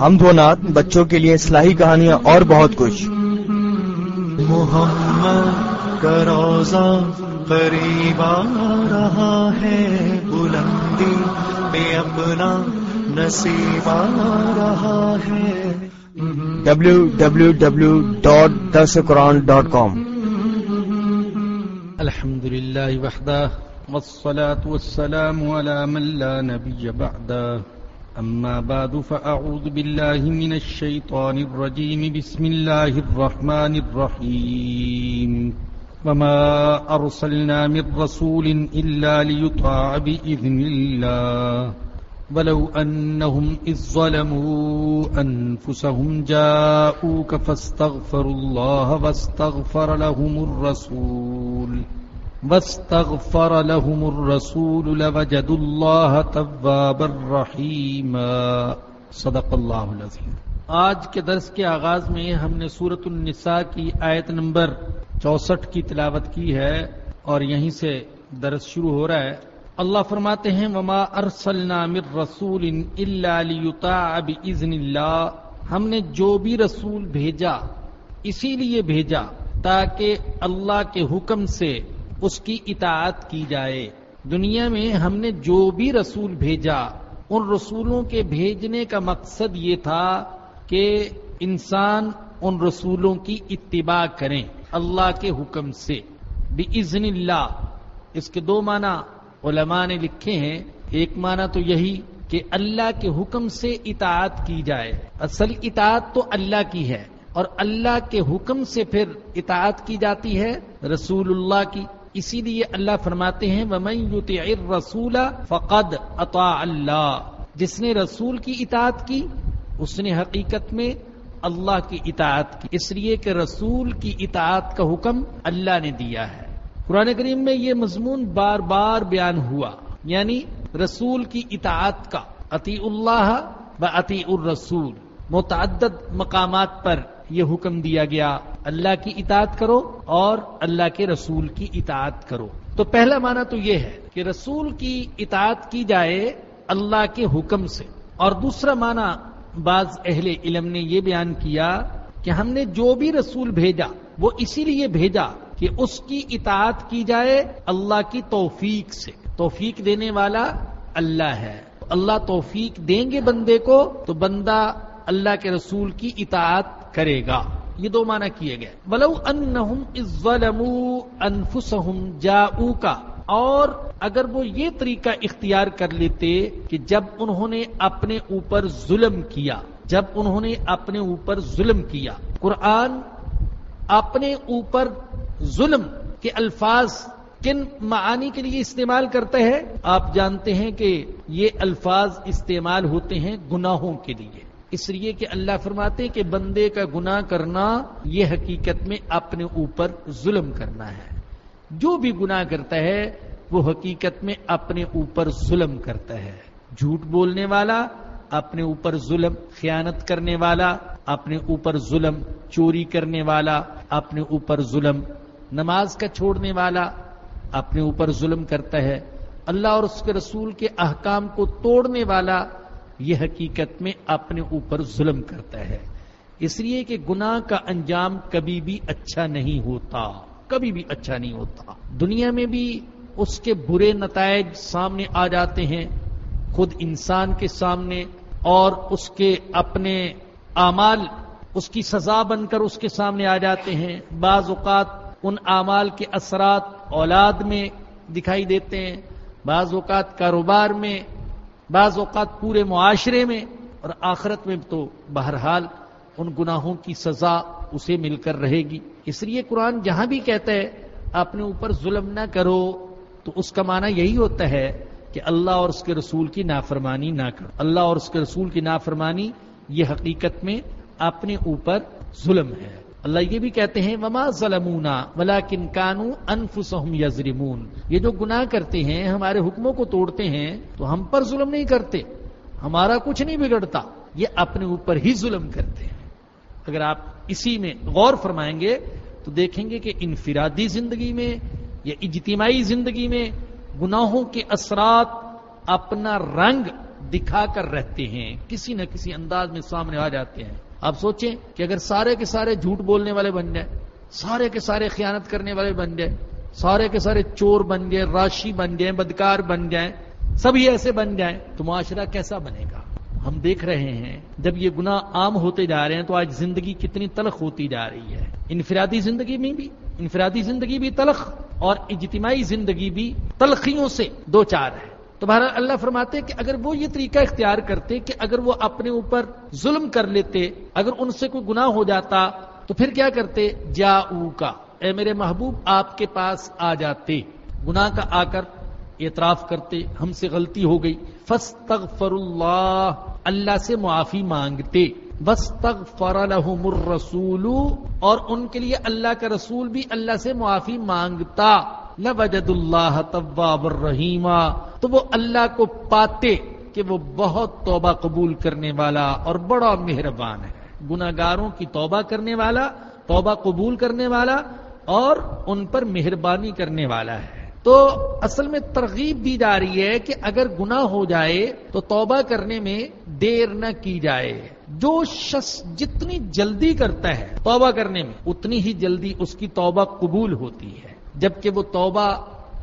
ہم دو نات بچوں کے لیے اصلاحی کہانیاں اور بہت کچھ۔ محمد کا روزہ قریب آ رہا ہے بلندی پہ اپنا نصیب آ رہا ہے۔ ڈبلو ڈبلو ڈبلو ڈاٹ درس قرآن ڈاٹ کام الحمد لله وحده والصلاة والسلام على من لا نبي بعده أما بعد فأعوذ بالله من الشيطان الرجيم. بسم الله الرحمن الرحيم. وما أرسلنا من رسول إلا ليطاع بإذن الله. ولو أنهم إذ ظلموا أنفسهم جاءوك فاستغفروا الله واستغفر لهم الرسول. واستغفر لهم الرسول لوجدوا الله توابا رحيما. صدق اللہ العظیم. آج کے درس کے آغاز میں ہم نے سورت النساء کی آیت نمبر چونسٹھ کی تلاوت کی ہے اور یہیں سے درس شروع ہو رہا ہے. اللہ فرماتے ہیں، وما ارسلنا من رسول الا ليطاع باذن اللہ ہم نے جو بھی رسول بھیجا، اسی لیے بھیجا تاکہ اللہ کے حکم سے اس کی اطاعت کی جائے۔ دنیا میں ہم نے جو بھی رسول بھیجا، ان رسولوں کے بھیجنے کا مقصد یہ تھا کہ انسان ان رسولوں کی اتباع کریں اللہ کے حکم سے۔ بِإِذْنِ اللہ۔ اس کے دو معنی علماء نے لکھے ہیں۔ ایک معنی تو یہی کہ اللہ کے حکم سے اطاعت کی جائے۔ اصل اطاعت تو اللہ کی ہے اور اللہ کے حکم سے پھر اطاعت کی جاتی ہے رسول اللہ کی۔ اسی لیے اللہ فرماتے ہیں، وَمَن يُطِعِ الرَّسُولَ فَقَدْ أَطَاعَ اللَّهِ۔ جس نے رسول کی اطاعت کی، اس نے حقیقت میں اللہ کی اطاعت کی۔ اس لیے کہ رسول کی اطاعت کا حکم اللہ نے دیا ہے۔ قرآن کریم میں یہ مضمون بار بار بیان ہوا۔ یعنی رسول کی اطاعت کا۔ عطی اللہ و عطی الرسول۔ متعدد مقامات پر یہ حکم دیا گیا۔ اللہ کی اطاعت کرو اور اللہ کے رسول کی اطاعت کرو۔ تو پہلا معنی تو یہ ہے کہ رسول کی اطاعت کی جائے اللہ کے حکم سے۔ اور دوسرا معنی بعض اہل علم نے یہ بیان کیا کہ ہم نے جو بھی رسول بھیجا، وہ اسی لیے بھیجا کہ اس کی اطاعت کی جائے اللہ کی توفیق سے۔ توفیق دینے والا اللہ ہے۔ اللہ توفیق دیں گے بندے کو تو بندہ اللہ کے رسول کی اطاعت کرے گا۔ یہ دو معنی کیے گئے۔ ولو انہم اذ ظلموا انفسہم جاؤکا اور اگر وہ یہ طریقہ اختیار کر لیتے کہ جب انہوں نے اپنے اوپر ظلم کیا، جب انہوں نے اپنے اوپر ظلم کیا۔ قرآن اپنے اوپر ظلم کے الفاظ کن معانی کے لیے استعمال کرتے ہیں آپ جانتے ہیں کہ یہ الفاظ استعمال ہوتے ہیں گناہوں کے لیے۔ اس لیے کہ اللہ فرماتے کہ بندے کا گناہ کرنا یہ حقیقت میں اپنے اوپر ظلم کرنا ہے۔ جو بھی گناہ کرتا ہے، وہ حقیقت میں اپنے اوپر ظلم کرتا ہے۔ جھوٹ بولنے والا، اپنے اوپر ظلم خیانت کرنے والا، اپنے اوپر ظلم چوری کرنے والا، اپنے اوپر ظلم نماز کا چھوڑنے والا، اپنے اوپر ظلم کرتا ہے۔ اللہ اور اس کے رسول کے احکام کو توڑنے والا یہ حقیقت میں اپنے اوپر ظلم کرتا ہے۔ اس لیے کہ گناہ کا انجام کبھی بھی اچھا نہیں ہوتا، کبھی بھی اچھا نہیں ہوتا۔ دنیا میں بھی اس کے برے نتائج سامنے آ جاتے ہیں، خود انسان کے سامنے، اور اس کے اپنے اعمال، اس کی سزا بن کر اس کے سامنے آ جاتے ہیں۔ بعض اوقات ان اعمال کے اثرات اولاد میں دکھائی دیتے ہیں، بعض اوقات کاروبار میں بعض اوقات پورے معاشرے میں اور آخرت میں تو بہرحال ان گناہوں کی سزا اسے مل کر رہے گی۔ اس لیے قرآن جہاں بھی کہتا ہے، اپنے اوپر ظلم نہ کرو۔ تو اس کا معنی یہی ہوتا ہے کہ اللہ اور اس کے رسول کی نافرمانی نہ کرو۔ اللہ اور اس کے رسول کی نافرمانی یہ حقیقت میں اپنے اوپر ظلم ہے۔ اللہ یہ بھی کہتے ہیں، وما ظلمونا ولیکن کانو انفسہم یظلمون یہ جو گناہ کرتے ہیں، ہمارے حکموں کو توڑتے ہیں، تو ہم پر ظلم نہیں کرتے۔ ہمارا کچھ نہیں بگڑتا۔ یہ اپنے اوپر ہی ظلم کرتے ہیں۔ اگر آپ اسی میں غور فرمائیں گے، تو دیکھیں گے کہ انفرادی زندگی میں یا اجتماعی زندگی میں گناہوں کے اثرات اپنا رنگ دکھا کر رہتے ہیں۔ کسی نہ کسی انداز میں سامنے آ جاتے ہیں۔ آپ سوچیں کہ اگر سارے کے سارے جھوٹ بولنے والے بن جائیں، سارے کے سارے خیانت کرنے والے بن جائیں، سارے کے سارے چور بن جائیں، راشی بن جائیں، بدکار بن جائیں سبھی ایسے بن جائیں، تو معاشرہ کیسا بنے گا؟ ہم دیکھ رہے ہیں، جب یہ گناہ عام ہوتے جا رہے ہیں تو آج زندگی کتنی تلخ ہوتی جا رہی ہے۔ انفرادی زندگی میں بھی، انفرادی زندگی بھی تلخ اور اجتماعی زندگی بھی تلخیوں سے دو چار ہے تو بہرحال اللہ فرماتے کہ اگر وہ یہ طریقہ اختیار کرتے کہ اگر وہ اپنے اوپر ظلم کر لیتے، اگر ان سے کوئی گناہ ہو جاتا، تو پھر کیا کرتے؟ جا کا اے میرے محبوب، آپ کے پاس آ جاتے۔ گناہ کا آ کر اعتراف کرتے، ہم سے غلطی ہو گئی۔ فستغفر اللہ اللہ سے معافی مانگتے۔ وستغفر لهم الرسول، اور ان کے لیے اللہ کا رسول بھی اللہ سے معافی مانگتا۔ لوجد اللہ طواب الرحیم تو وہ اللہ کو پاتے کہ وہ بہت توبہ قبول کرنے والا اور بڑا مہربان ہے۔ گناگاروں کی توبہ کرنے والا، توبہ قبول کرنے والا اور ان پر مہربانی کرنے والا ہے۔ تو اصل میں ترغیب دی جا رہی ہے کہ اگر گناہ ہو جائے تو توبہ کرنے میں دیر نہ کی جائے۔ جو شخص جتنی جلدی کرتا ہے توبہ کرنے میں، اتنی ہی جلدی اس کی توبہ قبول ہوتی ہے۔ جبکہ وہ توبہ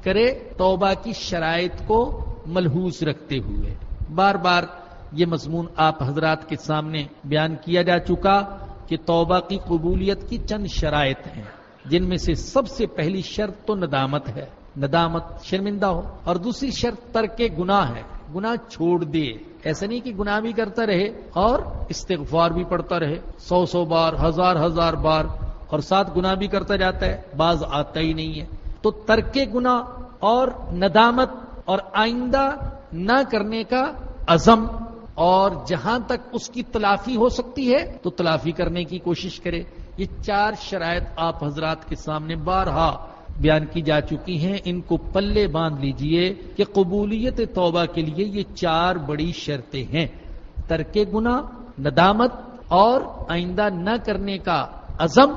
کرے، توبہ کی شرائط کو ملحوظ رکھتے ہوئے۔ بار بار یہ مضمون آپ حضرات کے سامنے بیان کیا جا چکا کہ توبہ کی قبولیت کی چند شرائط ہیں، جن میں سے سب سے پہلی شرط تو ندامت ہے۔ ندامت شرمندہ ہو اور دوسری شرط ترک گناہ ہے۔ گناہ چھوڑ دے۔ ایسا نہیں کہ گناہ بھی کرتا رہے اور استغفار بھی پڑتا رہے۔ سو سو بار، ہزار ہزار بار اور ساتھ گناہ بھی کرتا جاتا ہے، بعض آتا ہی نہیں ہے۔ تو ترک گناہ اور ندامت اور آئندہ نہ کرنے کا عزم، اور جہاں تک اس کی تلافی ہو سکتی ہے، تو تلافی کرنے کی کوشش کرے۔ یہ چار شرائط آپ حضرات کے سامنے بارہا بیان کی جا چکی ہیں۔ ان کو پلے باندھ لیجیے کہ قبولیت توبہ کے لیے یہ چار بڑی شرطیں ہیں۔ ترک گنا ندامت اور آئندہ نہ کرنے کا عزم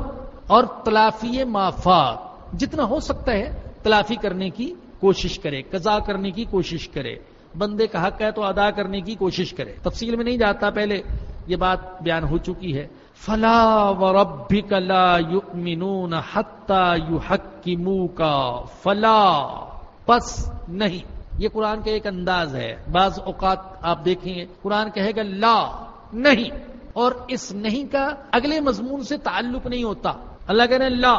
اور تلافی مافات، جتنا ہو سکتا ہے تلافی کرنے کی کوشش کرے، قضا کرنے کی کوشش کرے۔ بندے کا حق ہے تو ادا کرنے کی کوشش کرے۔ تفصیل میں نہیں جاتا پہلے، یہ بات بیان ہو چکی ہے۔ فلا وربك لا يؤمنون حتى يحكموك فلا۔ پس نہیں۔ یہ قرآن کا ایک انداز ہے۔ بعض اوقات آپ دیکھیں گے قرآن کہے گا لا، نہیں۔ اور اس نہیں کا اگلے مضمون سے تعلق نہیں ہوتا۔ اللہ کہنے لا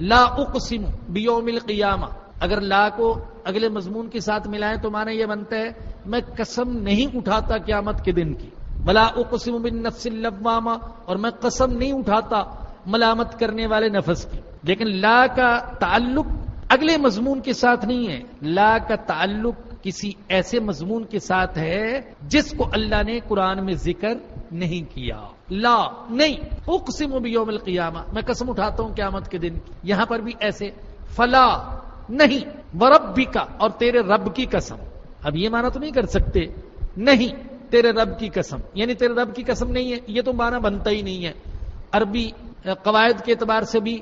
لا اقسم بیوم القیامہ۔ اگر لا کو اگلے مضمون کے ساتھ ملائیں تو مانا یہ بنتا ہے، میں قسم نہیں اٹھاتا قیامت کے دن کی۔ بلا اقسم بالنفس اللوامہ، اور میں قسم نہیں اٹھاتا ملامت کرنے والے نفس کی۔ لیکن لا کا تعلق اگلے مضمون کے ساتھ نہیں ہے۔ لا کا تعلق کسی ایسے مضمون کے ساتھ ہے جس کو اللہ نے قرآن میں ذکر نہیں کیا۔ لا، نہیں۔ اقسم بیوم القیامہ۔ میں قسم اٹھاتا ہوں قیامت کے دن۔ یہاں پر بھی ایسے۔ فلا، نہیں۔ ورب کا اور تیرے رب کی قسم۔ اب یہ مانا تو نہیں کر سکتے۔ نہیں، تیرے رب کی قسم۔ یعنی تیرے رب کی قسم نہیں ہے۔ یہ تو مانا بنتا ہی نہیں ہے۔ عربی قواعد کے اعتبار سے بھی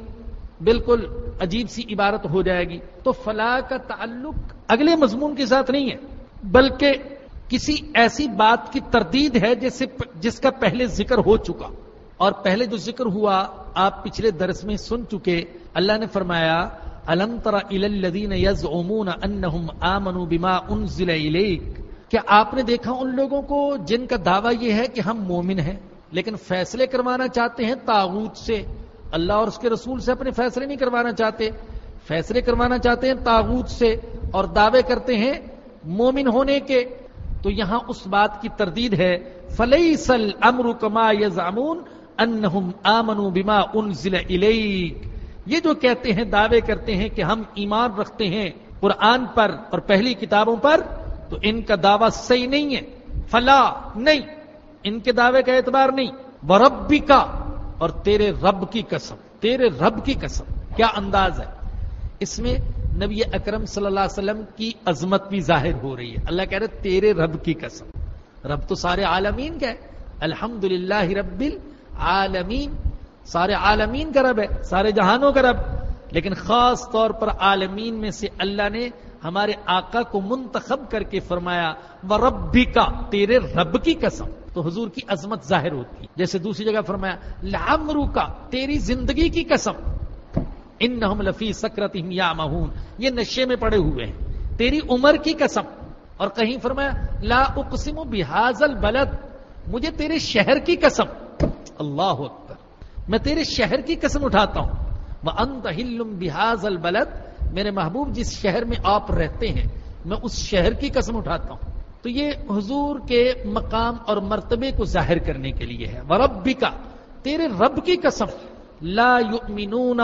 بالکل عجیب سی عبارت ہو جائے گی۔ تو فلاح کا تعلق اگلے مضمون کے ساتھ نہیں ہے، بلکہ کسی ایسی بات کی تردید ہے جس جس کا پہلے ذکر ہو چکا۔ اور پہلے جو ذکر ہوا، آپ پچھلے درس میں سن چکے۔ اللہ نے فرمایا، الم تر الذین یزعمون انہم آمنوا بما انزل الیک؟ کیا آپ نے دیکھا ان لوگوں کو جن کا دعویٰ یہ ہے کہ ہم مومن ہیں، لیکن فیصلے کروانا چاہتے ہیں تاغوت سے۔ اللہ اور اس کے رسول سے اپنے فیصلے نہیں کروانا چاہتے۔ فیصلے کروانا چاہتے ہیں تاغوت سے۔ اور دعوے کرتے ہیں مومن ہونے کے۔ تو یہاں اس بات کی تردید ہے فلئی سل امر کما یزامون انہم آمنوا بما انزل الیک یہ جو کہتے ہیں، دعوے کرتے ہیں کہ ہم ایمان رکھتے ہیں قرآن پر اور پہلی کتابوں پر، تو ان کا دعویٰ صحیح نہیں ہے۔ فلا، نہیں۔ ان کے دعوے کا اعتبار نہیں۔ وربی کا اور تیرے رب کی قسم، تیرے رب کی قسم۔ کیا انداز ہے؟ اس میں نبی اکرم صلی اللہ علیہ وسلم کی عظمت بھی ظاہر ہو رہی ہے۔ اللہ کہہ رہے تیرے رب کی قسم۔ رب تو سارے عالمین کا ہے۔ الحمد للہ رب العالمین۔ سارے عالمین کا رب ہے، سارے جہانوں کا رب۔ لیکن خاص طور پر عالمین میں سے اللہ نے ہمارے آقا کو منتخب کر کے فرمایا وہ ربی کا تیرے رب کی قسم۔ تو حضور کی عظمت ظاہر ہوتی۔ ہے جیسے دوسری جگہ فرمایا لامرو کا تیری زندگی کی قسم۔ ان لفی سکرت یا مہون یہ نشے میں پڑے ہوئے ہیں۔ تیری عمر کی قسم۔ اور کہیں فرمایا، لا اقسم بحاظ البلد، مجھے تیرے شہر کی قسم۔ اللہ اکبر۔ میں تیرے شہر کی قسم اٹھاتا ہوں۔ وہ انت بحاظ البلد، میرے محبوب، جس شہر میں آپ رہتے ہیں، میں اس شہر کی قسم اٹھاتا ہوں۔ تو یہ حضور کے مقام اور مرتبے کو ظاہر کرنے کے لیے ہے۔ وربی کا تیرے رب کی قسم۔ لا یؤمنون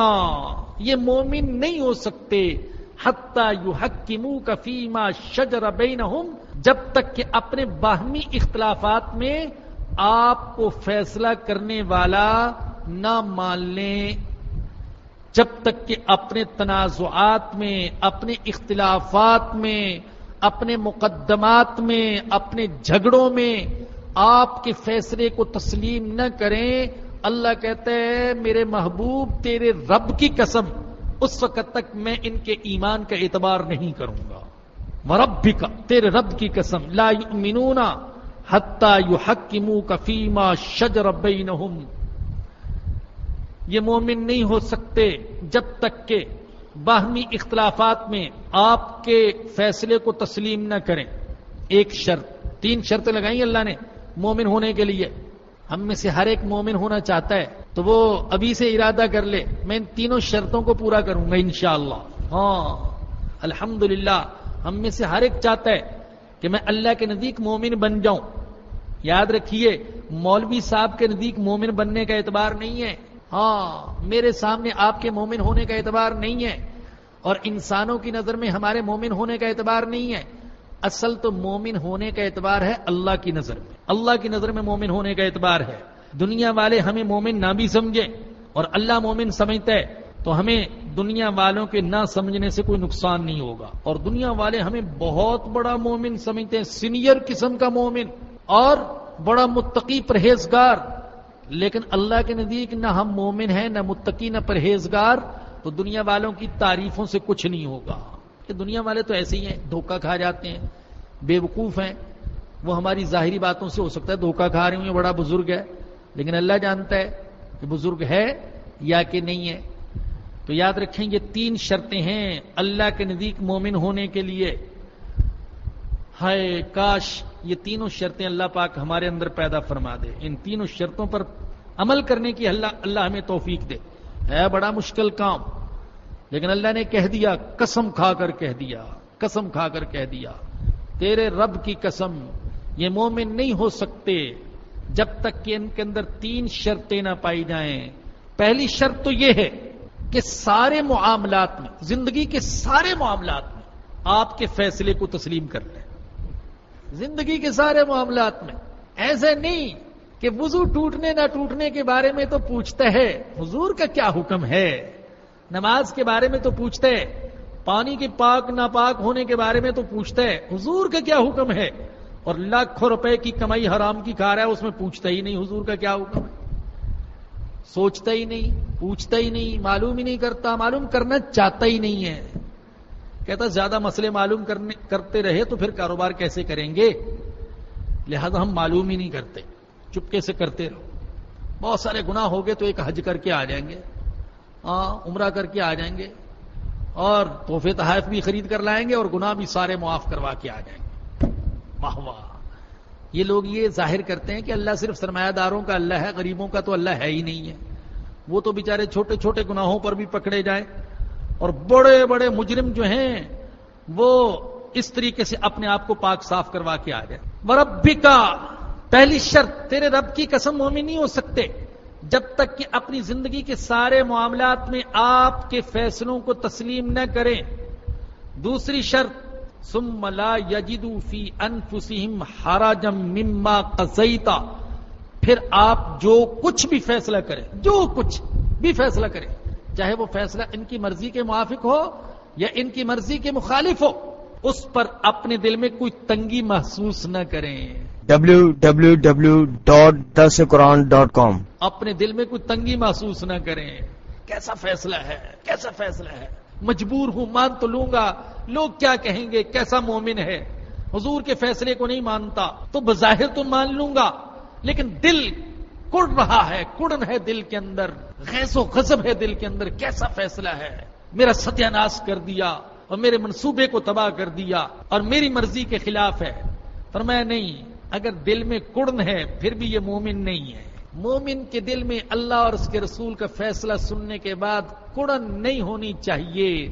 یہ مومن نہیں ہو سکتے. حتی یحکمو کا فیما شجر بینہم. جب تک کہ اپنے باہمی اختلافات میں آپ کو فیصلہ کرنے والا نہ مان لیں. جب تک کہ اپنے تنازعات میں، اپنے اختلافات میں، اپنے مقدمات میں، اپنے جھگڑوں میں آپ کے فیصلے کو تسلیم نہ کریں اللہ کہتے ہیں، میرے محبوب تیرے رب کی قسم، اس وقت تک میں ان کے ایمان کا اعتبار نہیں کروں گا۔ رب کا تیرے رب کی قسم، لا یؤمنون حتی یحکمو کفیما شجر بینہم۔ یہ مومن نہیں ہو سکتے جب تک کہ باہمی اختلافات میں آپ کے فیصلے کو تسلیم نہ کریں۔ ایک شرط، تین شرطیں لگائی اللہ نے مومن ہونے کے لیے۔ ہم میں سے ہر ایک مومن ہونا چاہتا ہے، تو وہ ابھی سے ارادہ کر لے، میں ان تینوں شرطوں کو پورا کروں گا انشاءاللہ۔ ہاں الحمد ہم میں سے ہر ایک چاہتا ہے کہ میں اللہ کے نزدیک مومن بن جاؤں۔ یاد رکھیے، مولوی صاحب کے نزدیک مومن بننے کا اعتبار نہیں ہے۔ ہاں میرے سامنے آپ کے مومن ہونے کا اعتبار نہیں ہے۔ اور انسانوں کی نظر میں ہمارے مومن ہونے کا اعتبار نہیں ہے۔ اصل تو مومن ہونے کا اعتبار ہے اللہ کی نظر میں۔ اللہ کی نظر میں مومن ہونے کا اعتبار ہے۔ دنیا والے ہمیں مومن نہ بھی سمجھے اور اللہ مومن سمجھتا ہے تو ہمیں دنیا والوں کے نہ سمجھنے سے کوئی نقصان نہیں ہوگا۔ اور دنیا والے ہمیں بہت بڑا مومن سمجھتے ہیں، سینئر قسم کا مومن اور بڑا متقی پرہیزگار۔ لیکن اللہ کے نزدیک نہ ہم مومن ہیں، نہ متقی، نہ پرہیزگار۔ تو دنیا والوں کی تعریفوں سے کچھ نہیں ہوگا۔ کہ دنیا والے تو ایسے ہی ہیں، دھوکہ کھا جاتے ہیں، بے وقوف ہیں۔ وہ ہماری ظاہری باتوں سے ہو سکتا ہے، دھوکہ کھا رہے ہوں بڑا بزرگ ہے۔ لیکن اللہ جانتا ہے کہ بزرگ ہے یا کہ نہیں ہے۔ تو یاد رکھیں، یہ تین شرطیں ہیں اللہ کے نزدیک مومن ہونے کے لیے۔ ہائے، کاش یہ تینوں شرطیں اللہ پاک ہمارے اندر پیدا فرما دے۔ ان تینوں شرطوں پر عمل کرنے کی اللہ اللہ ہمیں توفیق دے۔ ہے بڑا مشکل کام۔ لیکن اللہ نے کہہ دیا، قسم کھا کر کہہ دیا، قسم کھا کر کہہ دیا۔ تیرے رب کی قسم، یہ مومن نہیں ہو سکتے جب تک کہ ان کے اندر تین شرطیں نہ پائی جائیں۔ پہلی شرط تو یہ ہے کہ سارے معاملات میں، زندگی کے سارے معاملات میں آپ کے فیصلے کو تسلیم کر لیں۔ زندگی کے سارے معاملات میں۔ ایسے نہیں کہ وضو ٹوٹنے نہ ٹوٹنے کے بارے میں تو پوچھتا ہے، حضور کا کیا حکم ہے؟ نماز کے بارے میں تو پوچھتا ہے پانی کے پاک ناپاک ہونے کے بارے میں تو پوچھتا ہے حضور کا کیا حکم ہے؟ اور لاکھوں روپے کی کمائی حرام کی کھا رہا ہے، اس میں پوچھتا ہی نہیں حضور کا کیا حکم ہے؟ سوچتا ہی نہیں پوچھتا ہی نہیں، معلوم ہی نہیں کرتا، معلوم کرنا چاہتا ہی نہیں ہے۔ کہتا، زیادہ مسئلے معلوم کرنے، کرتے رہے تو پھر کاروبار کیسے کریں گے؟ لہذا ہم معلوم ہی نہیں کرتے، چپکے سے کرتے رہو۔ بہت سارے گنا ہو گئے تو ایک حج کر کے آ جائیں گے۔ ہاں، عمرہ کر کے آ جائیں گے اور تحفے تحائف بھی خرید کر لائیں گے اور گنا بھی سارے معاف کروا کے آ جائیں گے۔ واہ یہ لوگ یہ ظاہر کرتے ہیں کہ اللہ صرف سرمایہ داروں کا اللہ ہے، غریبوں کا تو اللہ ہے ہی نہیں ہے۔ وہ تو بےچارے چھوٹے چھوٹے گناہوں پر بھی پکڑے جائیں۔ اور بڑے بڑے مجرم جو ہیں، وہ اس طریقے سے اپنے آپ کو پاک صاف کروا کے آ گئے ربی کا پہلی شرط، تیرے رب کی قسم مومن نہیں ہو سکتے۔ جب تک کہ اپنی زندگی کے سارے معاملات میں آپ کے فیصلوں کو تسلیم نہ کریں، دوسری شرط، ثم لا یجدو فی انفسہم حراجم مما قضیتا، پھر آپ جو کچھ بھی فیصلہ کریں، جو کچھ بھی فیصلہ کریں، چاہے وہ فیصلہ ان کی مرضی کے موافق ہو یا ان کی مرضی کے مخالف ہو، اس پر اپنے دل میں کوئی تنگی محسوس نہ کریں۔ www.dasquran.com اپنے دل میں کوئی تنگی محسوس نہ کریں۔ کیسا فیصلہ ہے؟ کیسا فیصلہ ہے؟ مجبور ہوں، مان تو لوں گا۔ لوگ کیا کہیں گے؟ کیسا مومن ہے؟ حضور کے فیصلے کو نہیں مانتا، تو بظاہر تو مان لوں گا۔ لیکن دل کڑ رہا ہے، کڑن ہے دل کے اندر۔ غیظ و غضب ہے دل کے اندر۔ کیسا فیصلہ ہے؟ میرا ستیہ ناش کر دیا اور میرے منصوبے کو تباہ کر دیا اور میری مرضی کے خلاف ہے۔ فرمایا، نہیں اگر دل میں کڑن ہے، پھر بھی یہ مومن نہیں ہے۔ مومن کے دل میں اللہ اور اس کے رسول کا فیصلہ سننے کے بعد کڑن نہیں ہونی چاہیے،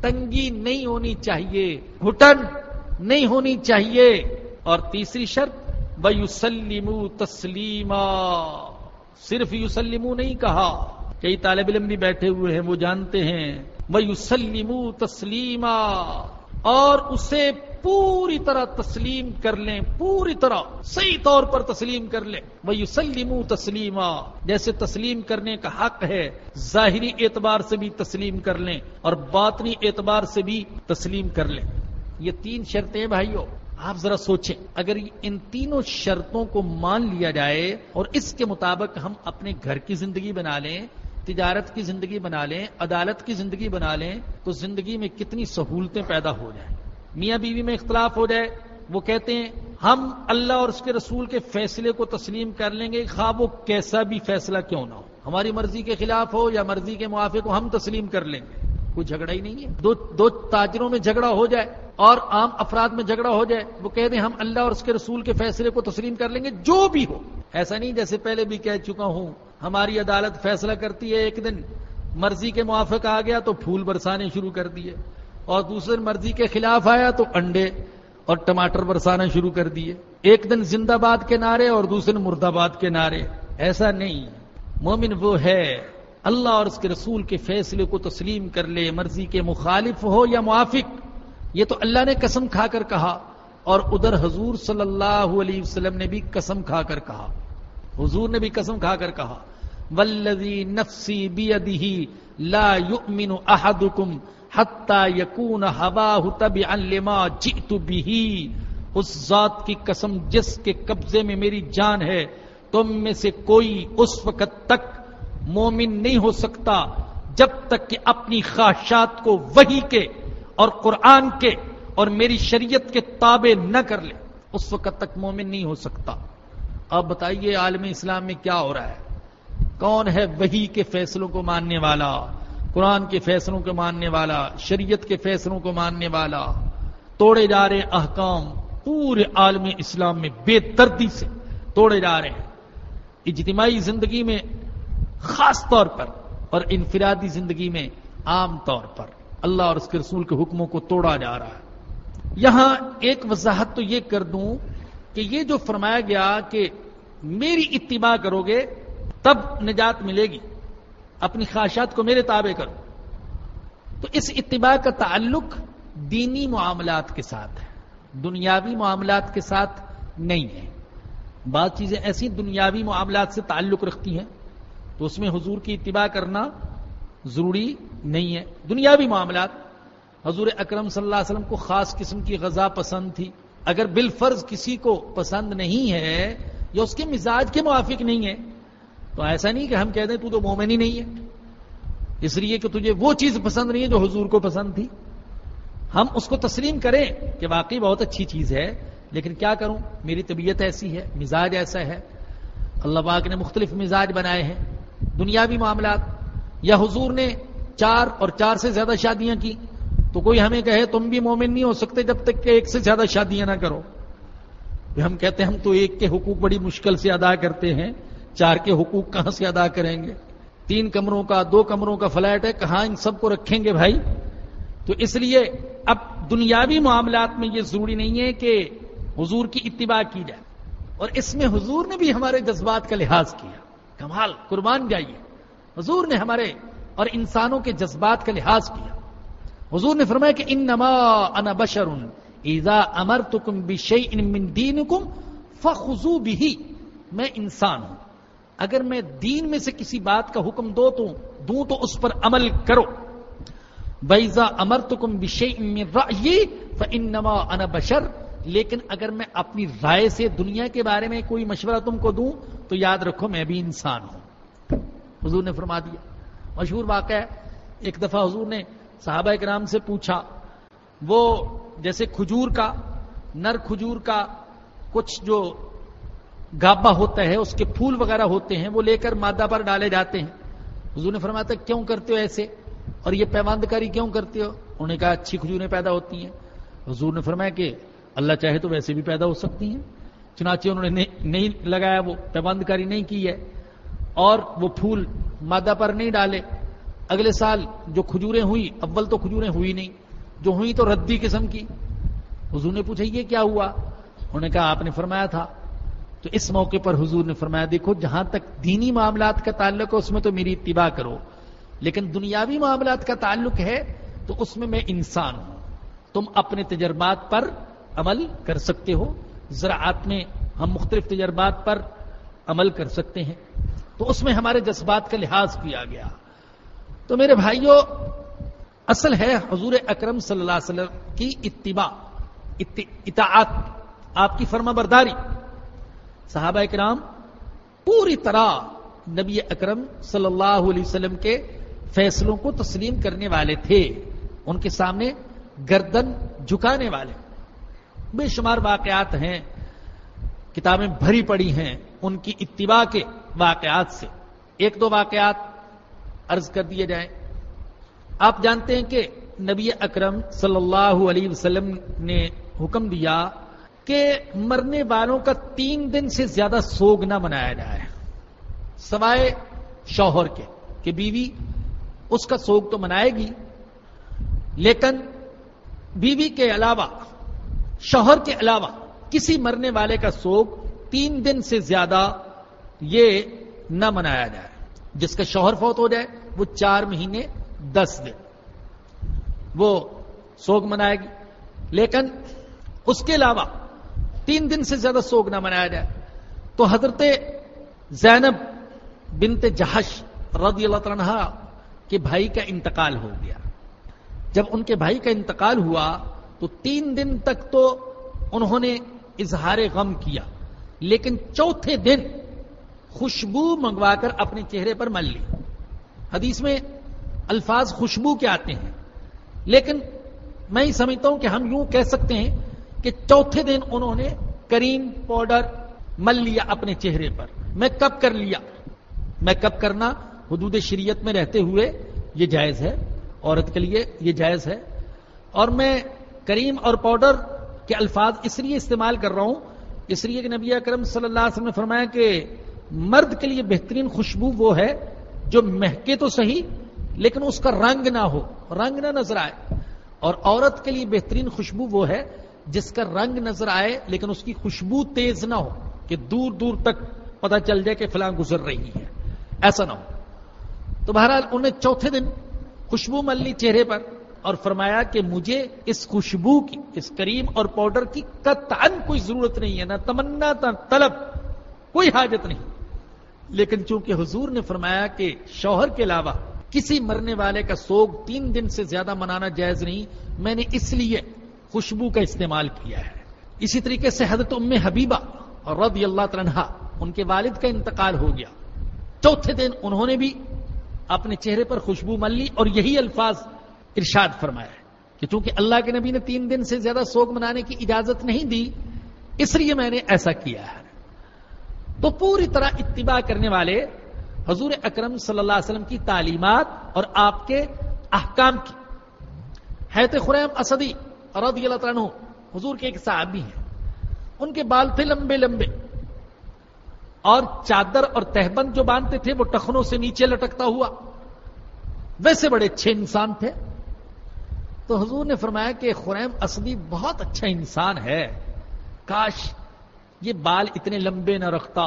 تنگی نہیں ہونی چاہیے، گھٹن نہیں ہونی چاہیے۔ اور تیسری شرط بسلیم تسلیما صرف یوسلم نہیں کہا، کئی طالب علم بھی بیٹھے ہوئے ہیں، وہ جانتے ہیں۔ وَيُسَلِّمُ تسلیما اور اسے پوری طرح تسلیم کر لیں، پوری طرح صحیح طور پر تسلیم کر لیں۔ وہ وَيُسَلِّمُ تسلیما جیسے تسلیم کرنے کا حق ہے، ظاہری اعتبار سے بھی تسلیم کر لیں اور باطنی اعتبار سے بھی تسلیم کر لیں۔ یہ تین شرطیں بھائیو، آپ ذرا سوچیں۔ اگر ان تینوں شرطوں کو مان لیا جائے اور اس کے مطابق ہم اپنے گھر کی زندگی بنا لیں، تجارت کی زندگی بنا لیں، عدالت کی زندگی بنا لیں، تو زندگی میں کتنی سہولتیں پیدا ہو جائیں۔ میاں بیوی میں اختلاف ہو جائے، وہ کہتے ہیں، ہم اللہ اور اس کے رسول کے فیصلے کو تسلیم کر لیں گے خواب وہ کیسا بھی فیصلہ کیوں نہ ہو۔ ہماری مرضی کے خلاف ہو یا مرضی کے موافق ہو، ہم تسلیم کر لیں گے۔ کوئی جھگڑا ہی نہیں ہے۔ دو دو تاجروں میں جھگڑا ہو جائے اور عام افراد میں جھگڑا ہو جائے، وہ کہہ دیں، ہم اللہ اور اس کے رسول کے فیصلے کو تسلیم کر لیں گے، جو بھی ہو۔ ایسا نہیں جیسے پہلے بھی کہہ چکا ہوں، ہماری عدالت فیصلہ کرتی ہے ایک دن، مرضی کے موافق آ گیا تو پھول برسانے شروع کر دیے۔ اور دوسرے مرضی کے خلاف آیا تو انڈے اور ٹماٹر برسانا شروع کر دیے۔ ایک دن زندہ باد کے نعرے اور دوسرے مرد آباد کے نعرے۔ ایسا نہیں۔ مومن وہ ہے۔ اللہ اور اس کے رسول کے فیصلے کو تسلیم کر لے، مرضی کے مخالف ہو یا موافق۔ یہ تو اللہ نے قسم کھا کر کہا۔ اور ادھر حضور صلی اللہ علیہ وسلم نے بھی قسم کھا کر کہا۔ حضور نے بھی قسم کھا کر کہا۔ ولزی نفسی بیدہ لا یؤمن احدکم حتی یکون ہواہ تبعا لما جئت به اس ذات کی قسم جس کے قبضے میں میری جان ہے، تم میں سے کوئی اس وقت تک مومن نہیں ہو سکتا جب تک کہ اپنی خواہشات کو وہی کے اور قرآن کے اور میری شریعت کے تابع نہ کر لے۔ اس وقت تک مومن نہیں ہو سکتا۔ اب بتائیے عالم اسلام میں کیا ہو رہا ہے؟ کون ہے وہی کے فیصلوں کو ماننے والا؟ قرآن کے فیصلوں کو ماننے والا، شریعت کے فیصلوں کو ماننے والا، توڑے جا رہے احکام پورے عالم اسلام میں بے دردی سے توڑے جا رہے ہیں۔ اجتماعی زندگی میں خاص طور پر اور انفرادی زندگی میں عام طور پر اللہ اور اس کے رسول کے حکموں کو توڑا جا رہا ہے۔ یہاں ایک وضاحت تو یہ کر دوں کہ یہ جو فرمایا گیا کہ میری اتباع کرو گے، تب نجات ملے گی۔ اپنی خواہشات کو میرے تابع کرو۔ تو اس اتباع کا تعلق دینی معاملات کے ساتھ ہے۔ دنیاوی معاملات کے ساتھ نہیں ہے۔ بعض چیزیں ایسی دنیاوی معاملات سے تعلق رکھتی ہیں، تو اس میں حضور کی اتباع کرنا ضروری نہیں ہے۔ دنیاوی معاملات، حضور اکرم صلی اللہ علیہ وسلم کو خاص قسم کی غذا پسند تھی۔ اگر بالفرض کسی کو پسند نہیں ہے یا اس کے مزاج کے موافق نہیں ہے تو ایسا نہیں کہ ہم کہہ دیں تو تو مومن ہی نہیں ہے۔ اس لیے کہ تجھے وہ چیز پسند نہیں ہے جو حضور کو پسند تھی۔ ہم اس کو تسلیم کریں کہ واقعی بہت اچھی چیز ہے، لیکن کیا کروں؟ میری طبیعت ایسی ہے، مزاج ایسا ہے۔ اللہ پاک نے مختلف مزاج بنائے ہیں، دنیاوی معاملات۔ یا حضور نے چار اور چار سے زیادہ شادیاں کی، تو کوئی ہمیں کہے تم بھی مومن نہیں ہو سکتے جب تک کہ ایک سے زیادہ شادیاں نہ کرو۔ ہم کہتے ہیں ہم تو ایک کے حقوق بڑی مشکل سے ادا کرتے ہیں۔ چار کے حقوق کہاں سے ادا کریں گے؟ تین کمروں کا، دو کمروں کا فلیٹ ہے، کہاں ان سب کو رکھیں گے بھائی؟ تو اس لیے اب دنیاوی معاملات میں یہ ضروری نہیں ہے کہ حضور کی اتباع کی جائے، اور اس میں حضور نے بھی ہمارے جذبات کا لحاظ کیا۔ کمال، قربان جائیے۔ حضور نے ہمارے اور انسانوں کے جذبات کا لحاظ کیا۔ حضور نے فرمایا کہ ان نما انا بشر ایزا امر تو کم من دین کم فخو بھی میں انسان ہوں۔ اگر میں دین میں سے کسی بات کا حکم دو تو دوں تو اس پر عمل کرو۔ بیزا امر تو کم فانما انا بشر۔ لیکن اگر میں اپنی رائے سے دنیا کے بارے میں کوئی مشورہ تم کو دوں تو یاد رکھو میں بھی انسان ہوں۔ حضور نے فرما دیا۔ مشہور واقعہ ہے۔ ایک دفعہ حضور نے صحابہ کرام سے پوچھا، وہ جیسے کھجور کا، نر کھجور کا کچھ جو گابا ہوتا ہے، اس کے پھول وغیرہ ہوتے ہیں، وہ لے کر مادہ پر ڈالے جاتے ہیں۔ حضور نے فرمایا تھا، کیوں کرتے ہو ایسے؟ اور یہ پیماند کاری کیوں کرتے ہو؟ انہوں نے کہا، اچھی کھجوریں پیدا ہوتی ہیں۔ حضور نے فرمایا کہ اللہ چاہے تو ویسے بھی پیدا ہو سکتی ہیں۔ چنانچہ انہوں نے نہیں لگایا، وہ پیماند کاری نہیں کی ہے۔ اور وہ پھول مادہ پر نہیں ڈالے۔ اگلے سال جو کھجوریں ہوئی، اول تو کھجوریں ہوئی نہیں، جو ہوئی تو ردی قسم کی۔ حضور نے پوچھا، یہ کیا ہوا؟ انہوں نے کہا، آپ نے فرمایا تھا تو اس موقع پر حضور نے فرمایا، دیکھو، جہاں تک دینی معاملات کا تعلق ہے، اس میں تو میری اتباع کرو۔ لیکن دنیاوی معاملات کا تعلق ہے تو اس میں میں انسان ہوں۔ تم اپنے تجربات پر عمل کر سکتے ہو۔ زراعت میں ہم مختلف تجربات پر عمل کر سکتے ہیں۔ تو اس میں ہمارے جذبات کا لحاظ کیا گیا۔ تو میرے بھائیوں اصل ہے حضور اکرم صلی اللہ علیہ وسلم کی اتباع اطاعت، آپ کی فرما برداری۔ صحابہ اکرام پوری طرح نبی اکرم صلی اللہ علیہ وسلم کے فیصلوں کو تسلیم کرنے والے تھے۔ ان کے سامنے گردن جھکانے والے۔ بے شمار واقعات ہیں۔ کتابیں بھری پڑی ہیں ان کی اتباع کے واقعات سے۔ ایک دو واقعات عرض کر دیے جائیں۔ آپ جانتے ہیں کہ نبی اکرم صلی اللہ علیہ وسلم نے حکم دیا کہ مرنے والوں کا تین دن سے زیادہ سوگ نہ منایا جائے۔ سوائے شوہر کے، کہ بیوی اس کا سوگ تو منائے گی، لیکن بیوی کے علاوہ، شوہر کے علاوہ کسی مرنے والے کا سوگ تین دن سے زیادہ یہ نہ منایا جائے۔ جس کا شوہر فوت ہو جائے، وہ چار مہینے، دس دن وہ سوگ منائے گی۔ لیکن اس کے علاوہ تین دن سے زیادہ سوگ نہ منایا جائے۔ تو حضرت زینب بنت جہش رضی اللہ عنہ کے بھائی کا انتقال ہو گیا۔ جب ان کے بھائی کا انتقال ہوا تو تین دن تک تو انہوں نے اظہار غم کیا۔ لیکن چوتھے دن خوشبو منگوا کر اپنے چہرے پر مل لی۔ حدیث میں الفاظ خوشبو کے آتے ہیں۔ لیکن میں ہی سمجھتا ہوں کہ ہم یوں کہہ سکتے ہیں کہ چوتھے دن انہوں نے کریم پاؤڈر مل لیا اپنے چہرے پر۔ میں کب کر لیا؟ میں کب کرنا؟ حدود شریعت میں رہتے ہوئے یہ جائز ہے، عورت کے لیے یہ جائز ہے۔ اور میں کریم اور پاؤڈر کے الفاظ اس لیے استعمال کر رہا ہوں، اس لیے کہ نبی اکرم صلی اللہ علیہ وسلم نے فرمایا کہ مرد کے لیے بہترین خوشبو وہ ہے جو مہکے تو صحیح، لیکن اس کا رنگ نہ ہو، رنگ نہ نظر آئے۔ اور عورت کے لیے بہترین خوشبو وہ ہے جس کا رنگ نظر آئے لیکن اس کی خوشبو تیز نہ ہو کہ دور دور تک پتہ چل جائے کہ فلاں گزر رہی ہے۔ ایسا نہ ہو۔ تو بہرحال انہیں چوتھے دن خوشبو مل لی چہرے پر اور فرمایا کہ مجھے اس خوشبو کی، اس کریم اور پاؤڈر کی قطعا کوئی ضرورت نہیں ہے، نہ تمنا، نہ طلب، کوئی حاجت نہیں۔ لیکن چونکہ حضور نے فرمایا کہ شوہر کے علاوہ کسی مرنے والے کا سوگ تین دن سے زیادہ منانا جائز نہیں، میں نے اس لیے خوشبو کا استعمال کیا ہے۔ اسی طریقے سے حضرت ام حبیبہ اور رضی اللہ تنہا ان کے والد کا انتقال ہو گیا۔ چوتھے دن انہوں نے بھی اپنے چہرے پر خوشبو مل لی اور یہی الفاظ ارشاد فرمایا ہے کہ چونکہ اللہ کے نبی نے تین دن سے زیادہ سوگ منانے کی اجازت نہیں دی، اس لیے میں نے ایسا کیا ہے۔ تو پوری طرح اتباع کرنے والے حضور اکرم صلی اللہ علیہ وسلم کی تعلیمات اور آپ کے احکام کی۔ حیت خریم اسدی رضی اللہ عنہ، حضور کے ایک صحابی ہیں۔ ان کے بال تھے لمبے لمبے۔ اور چادر اور تہبند جو باندھتے تھے، وہ ٹخنوں سے نیچے لٹکتا ہوا۔ ویسے بڑے اچھے انسان تھے۔ تو حضور نے فرمایا کہ خریم اسدی بہت اچھا انسان ہے۔ کاش یہ بال اتنے لمبے نہ رکھتا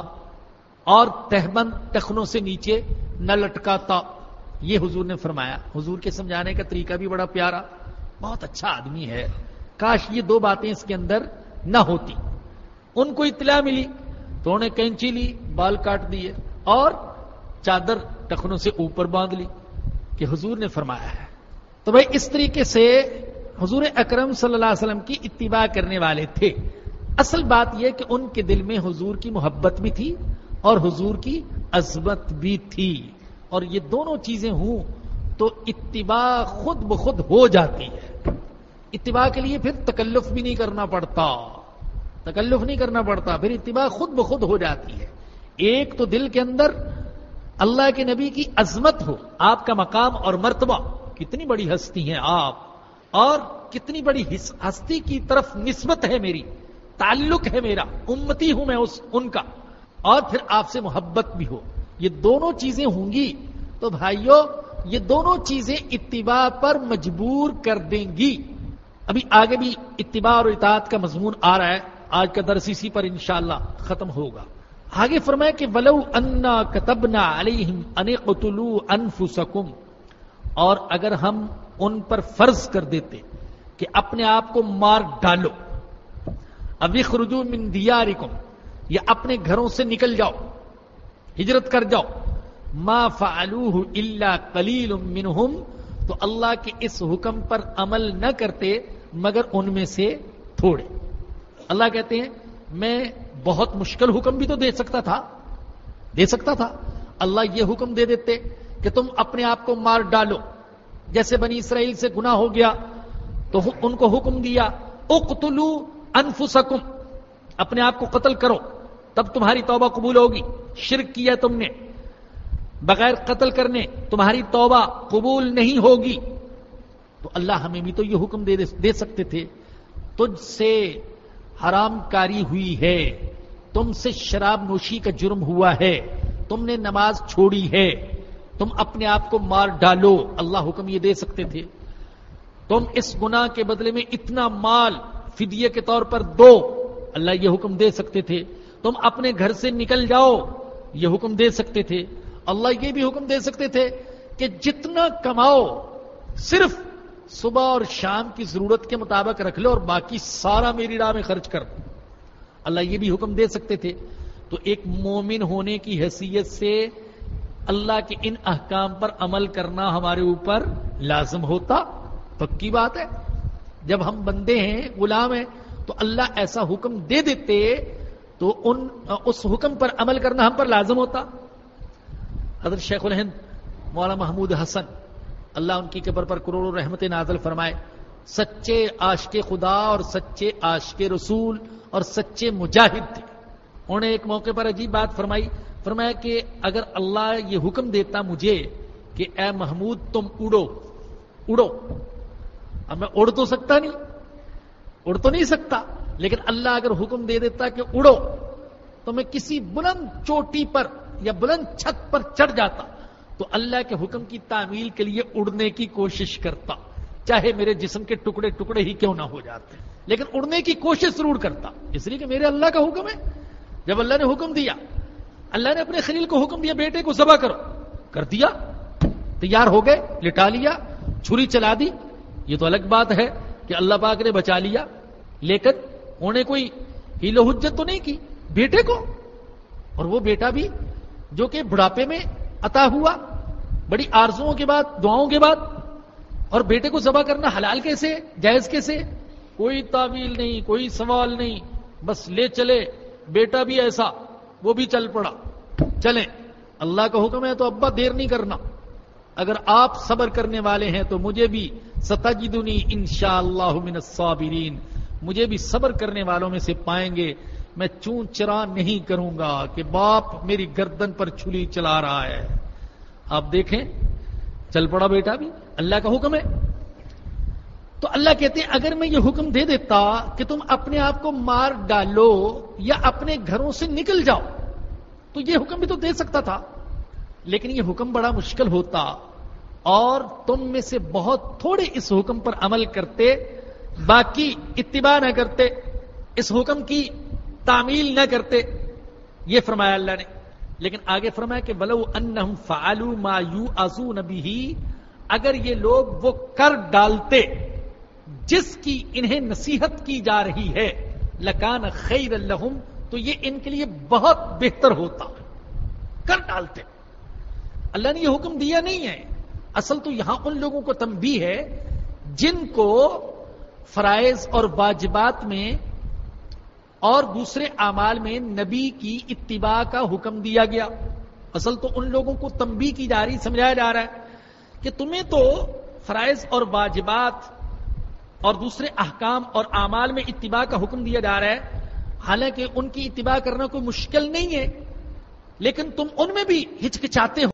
اور تہبند ٹخنوں سے نیچے نہ لٹکاتا۔ یہ حضور نے فرمایا۔ حضور کے سمجھانے کا طریقہ بھی بڑا پیارا۔ بہت اچھا آدمی ہے۔ کاش یہ دو باتیں اس کے اندر نہ ہوتی۔ ان کو اطلاع ملی، تو انہوں نے کینچی لی، بال کاٹ دیے اور چادر ٹخنوں سے اوپر باندھ لی کہ حضور نے فرمایا ہے۔ تو بھائی، اس طریقے سے حضور اکرم صلی اللہ علیہ وسلم کی اتباع کرنے والے تھے۔ اصل بات یہ کہ ان کے دل میں حضور کی محبت بھی تھی اور حضور کی عظمت بھی تھی۔ اور یہ دونوں چیزیں ہوں تو اتباع خود بخود ہو جاتی ہے۔ اتباع کے لیے پھر تکلف بھی نہیں کرنا پڑتا۔ تکلف نہیں کرنا پڑتا، پھر اتباع خود بخود ہو جاتی ہے۔ ایک تو دل کے اندر اللہ کے نبی کی عظمت ہو، آپ کا مقام اور مرتبہ۔ کتنی بڑی ہستی ہیں آپ، اور کتنی بڑی ہستی کی طرف نسبت ہے میری، تعلق ہے میرا، امتی ہوں میں اس، ان کا۔ اور پھر آپ سے محبت بھی ہو۔ یہ دونوں چیزیں ہوں گی۔ تو بھائیوں یہ دونوں چیزیں اتباع پر مجبور کر دیں گی۔ ابھی آگے بھی اتباع اور اطاعت کا مضمون آ رہا ہے۔ آج کا درس اسی پر انشاءاللہ ختم ہوگا۔ آگے فرمایا کہ ولو انا کتبنا علیہم ان قتلوا انفسکم، اور اگر ہم ان پر فرض کر دیتے کہ اپنے آپ کو مار ڈالو ابھی خرجو من دیارکم، یا اپنے گھروں سے نکل جاؤ، ہجرت کر جاؤ ما فعلوه الا قلیل منہم تو اللہ کے اس حکم پر عمل نہ کرتے، مگر ان میں سے تھوڑے۔ اللہ کہتے ہیں، میں بہت مشکل حکم بھی تو دے سکتا تھا، دے سکتا تھا۔ اللہ یہ حکم دے دیتے کہ تم اپنے آپ کو مار ڈالو۔ جیسے بنی اسرائیل سے گنا ہو گیا، تو ان کو حکم دیا اقتلو انفسکم، اپنے آپ کو قتل کرو، تب تمہاری توبہ قبول ہوگی۔ شرک کیا تم نے۔ بغیر قتل کرنے تمہاری توبہ قبول نہیں ہوگی۔ تو اللہ ہمیں بھی تو یہ حکم دے دے سکتے تھے، تجھ سے حرام کاری ہوئی ہے، تم سے شراب نوشی کا جرم ہوا ہے، تم نے نماز چھوڑی ہے، تم اپنے آپ کو مار ڈالو، اللہ حکم یہ دے سکتے تھے۔ تم اس گناہ کے بدلے میں اتنا مال فدیے کے طور پر دو، اللہ یہ حکم دے سکتے تھے۔ تم اپنے گھر سے نکل جاؤ، یہ حکم دے سکتے تھے۔ اللہ یہ بھی حکم دے سکتے تھے کہ جتنا کماؤ، صرف صبح اور شام کی ضرورت کے مطابق رکھ لو اور باقی سارا میری راہ میں خرچ کر دو۔ اللہ یہ بھی حکم دے سکتے تھے۔ تو ایک مومن ہونے کی حیثیت سے اللہ کے ان احکام پر عمل کرنا ہمارے اوپر لازم ہوتا۔ پکی بات ہے۔ جب ہم بندے ہیں، غلام ہیں، تو اللہ ایسا حکم دے دیتے تو ان، اس حکم پر عمل کرنا ہم پر لازم ہوتا۔ حضرت شیخ الہند، مولانا محمود حسن، اللہ ان کی قبر پر کروڑوں رحمت نازل فرمائے۔ سچے عاشق خدا اور سچے عاشق رسول اور سچے مجاہد تھے۔ انہوں نے ایک موقع پر عجیب بات فرمائی، فرمایا کہ اگر اللہ یہ حکم دیتا مجھے کہ اے محمود تم اڑو اڑو، اب میں اڑ تو سکتا نہیں، اڑ تو نہیں سکتا، لیکن اللہ اگر حکم دے دیتا کہ اڑو، تو میں کسی بلند چوٹی پر یا بلند چھت پر چڑھ جاتا تو اللہ کے حکم کی تعمیل کے لیے اڑنے کی کوشش کرتا چاہے میرے جسم کے ٹکڑے ٹکڑے ہی کیوں نہ ہو جاتے لیکن اڑنے کی کوشش ضرور کرتا اس لیے کہ میرے اللہ کا حکم ہے جب اللہ نے حکم دیا اللہ نے اپنے خلیل کو حکم دیا بیٹے کو ذبح کرو کر دیا تیار ہو گئے لٹا لیا چھری چلا دی یہ تو الگ بات ہے کہ اللہ پاک نے بچا لیا لیکن انہوں نے کوئی ہیلو حجت تو نہیں کی بیٹے کو اور وہ بیٹا بھی جو کہ بڑھاپے میں عطا ہوا، بڑی آرزوؤں کے بعد، دعاؤں کے بعد، اور بیٹے کو ذبح کرنا حلال کیسے، جائز کیسے؟ کوئی تعویل نہیں، کوئی سوال نہیں، بس لے چلے، بیٹا بھی ایسا، وہ بھی چل پڑا، چلیں۔ اللہ کا حکم ہے تو ابا دیر نہیں کرنا۔ اگر آپ صبر کرنے والے ہیں تو مجھے بھی ستجدنی انشاءاللہ من الصابرین۔ مجھے بھی صبر کرنے والوں میں سے پائیں گے۔ میں چون چرا نہیں کروں گا کہ باپ میری گردن پر چھلی چلا رہا ہے۔ آپ دیکھیں۔ چل پڑا بیٹا بھی۔ اللہ کا حکم ہے۔ تو اللہ کہتے ہیں، اگر میں یہ حکم دے دیتا کہ تم اپنے آپ کو مار ڈالو یا اپنے گھروں سے نکل جاؤ، تو یہ حکم بھی تو دے سکتا تھا۔ لیکن یہ حکم بڑا مشکل ہوتا۔ اور تم میں سے بہت تھوڑے اس حکم پر عمل کرتے، باقی اتباع نہ کرتے۔ اس حکم کی تعمیل نہ کرتے۔ یہ فرمایا اللہ نے۔ لیکن آگے فرمایا کہ بلو ان فعلوا ما یو ازو نبی اگر یہ لوگ وہ کر ڈالتے جس کی انہیں نصیحت کی جا رہی ہے، لکان خیر الحم تو یہ ان کے لیے بہت بہتر ہوتا۔ کر ڈالتے۔ اللہ نے یہ حکم دیا نہیں ہے۔ اصل تو یہاں ان لوگوں کو تمبی ہے جن کو فرائض اور واجبات میں اور دوسرے اعمال میں نبی کی اتباع کا حکم دیا گیا۔ اصل تو ان لوگوں کو تمبی کی جا رہی، سمجھایا جا رہا ہے کہ تمہیں تو فرائض اور واجبات اور دوسرے احکام اور اعمال میں اتباع کا حکم دیا جا رہا ہے۔ حالانکہ ان کی اتباع کرنا کوئی مشکل نہیں ہے، لیکن تم ان میں بھی ہچکچاتے ہو۔